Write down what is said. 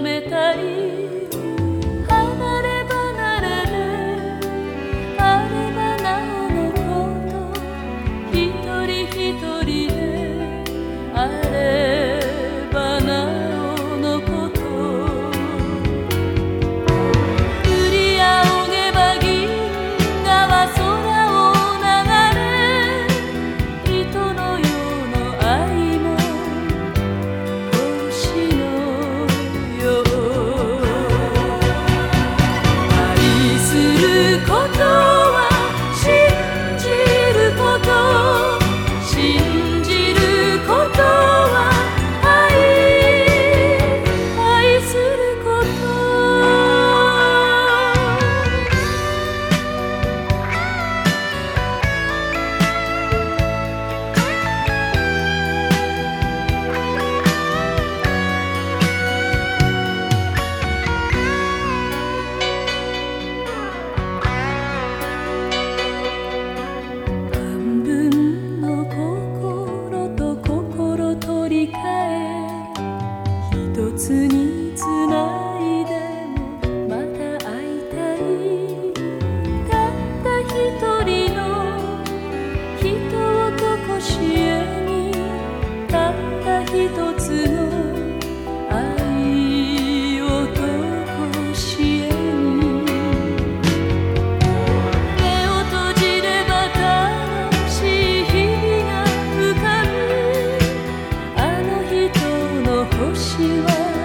めたり she was.